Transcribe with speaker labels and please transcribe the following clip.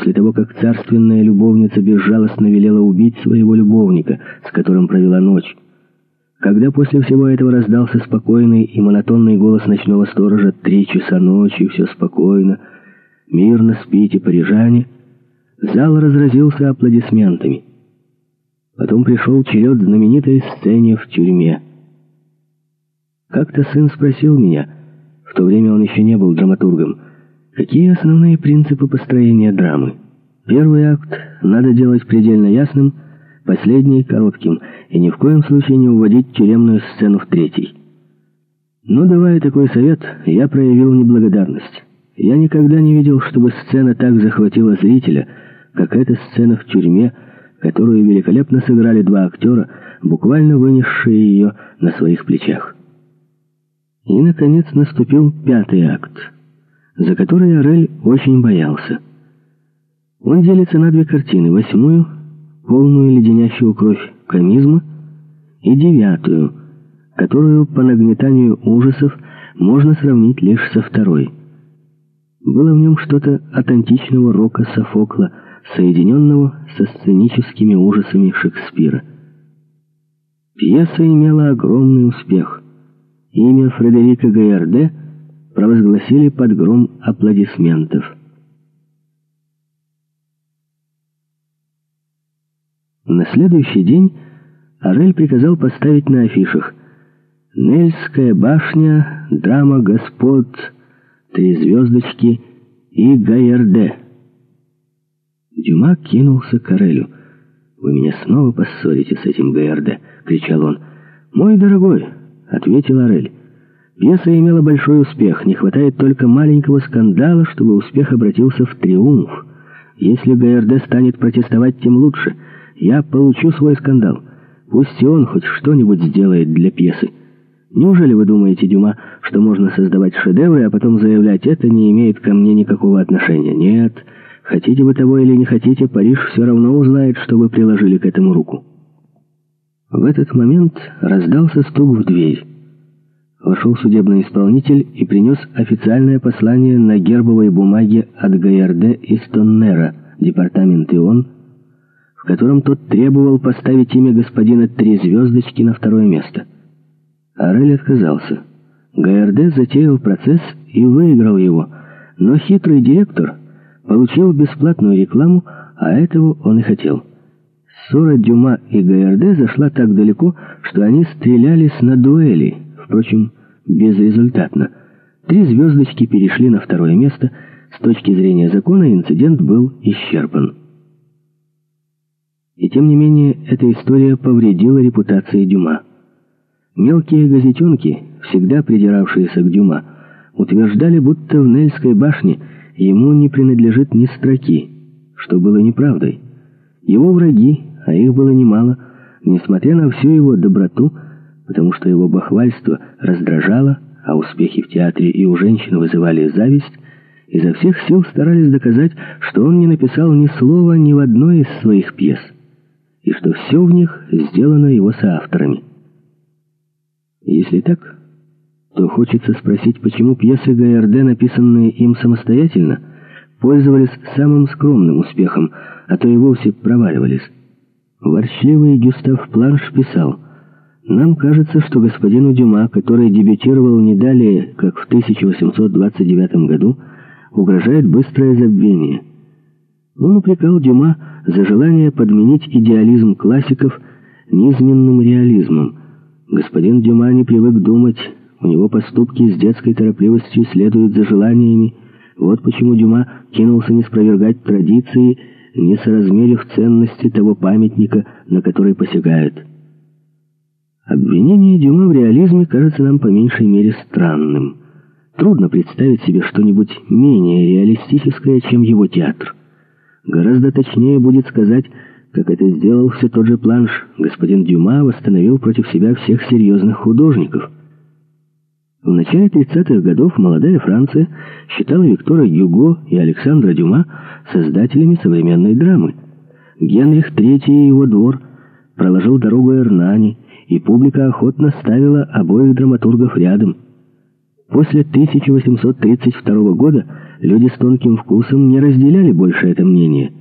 Speaker 1: после того, как царственная любовница безжалостно велела убить своего любовника, с которым провела ночь. Когда после всего этого раздался спокойный и монотонный голос ночного сторожа «Три часа ночи, все спокойно, мирно спите, парижане», зал разразился аплодисментами. Потом пришел черед знаменитой сцене в тюрьме. Как-то сын спросил меня, в то время он еще не был драматургом, какие основные принципы построения драмы. Первый акт надо делать предельно ясным, последний — коротким, и ни в коем случае не уводить тюремную сцену в третий. Но, давая такой совет, я проявил неблагодарность. Я никогда не видел, чтобы сцена так захватила зрителя, как эта сцена в тюрьме, которую великолепно сыграли два актера, буквально вынесшие ее на своих плечах. И, наконец, наступил пятый акт, за который Орель очень боялся. Он делится на две картины. Восьмую, полную леденящую кровь комизма, и девятую, которую по нагнетанию ужасов можно сравнить лишь со второй. Было в нем что-то от античного рока Софокла, соединенного со сценическими ужасами Шекспира. Пьеса имела огромный успех. Имя Фредерика Гайарде провозгласили под гром аплодисментов. На следующий день Орель приказал поставить на афишах «Нельская башня», «Драма господ», «Три звездочки» и «Гайерде». Дюма кинулся к Орелю. «Вы меня снова поссорите с этим Гайерде», — кричал он. «Мой дорогой», — ответил Орель, — «пьеса имела большой успех. Не хватает только маленького скандала, чтобы успех обратился в триумф. Если Гайерде станет протестовать, тем лучше. Я получу свой скандал». Пусть и он хоть что-нибудь сделает для пьесы. Неужели вы думаете, Дюма, что можно создавать шедевры, а потом заявлять, это не имеет ко мне никакого отношения? Нет. Хотите вы того или не хотите, Париж все равно узнает, что вы приложили к этому руку. В этот момент раздался стук в дверь. Вошел судебный исполнитель и принес официальное послание на гербовой бумаге от Гаярде из Тоннера, департамент ИОН, в котором тот требовал поставить имя господина Три Звездочки на второе место. Орель отказался. ГРД затеял процесс и выиграл его, но хитрый директор получил бесплатную рекламу, а этого он и хотел. Ссора Дюма и ГРД зашла так далеко, что они стрелялись на дуэли, впрочем, безрезультатно. Три звездочки перешли на второе место. С точки зрения закона инцидент был исчерпан. И тем не менее, эта история повредила репутации Дюма. Мелкие газетенки, всегда придиравшиеся к Дюма, утверждали, будто в Нельской башне ему не принадлежит ни строки, что было неправдой. Его враги, а их было немало, несмотря на всю его доброту, потому что его бахвальство раздражало, а успехи в театре и у женщин вызывали зависть, изо всех сил старались доказать, что он не написал ни слова ни в одной из своих пьес и что все в них сделано его соавторами. Если так, то хочется спросить, почему пьесы ГРД, написанные им самостоятельно, пользовались самым скромным успехом, а то и вовсе проваливались. Ворчливый Гюстав Планш писал, «Нам кажется, что господину Дюма, который дебютировал не далее, как в 1829 году, угрожает быстрое забвение». Он упрекал Дюма за желание подменить идеализм классиков низменным реализмом. Господин Дюма не привык думать, у него поступки с детской торопливостью следуют за желаниями. Вот почему Дюма кинулся не спровергать традиции, не соразмерив ценности того памятника, на который посягают. Обвинение Дюма в реализме кажется нам по меньшей мере странным. Трудно представить себе что-нибудь менее реалистическое, чем его театр. Гораздо точнее будет сказать, как это сделал все тот же Планш. Господин Дюма восстановил против себя всех серьезных художников. В начале 30-х годов молодая Франция считала Виктора Гюго и Александра Дюма создателями современной драмы. Генрих III и его двор проложил дорогу Эрнани, и публика охотно ставила обоих драматургов рядом. После 1832 года люди с тонким вкусом не разделяли больше это мнение.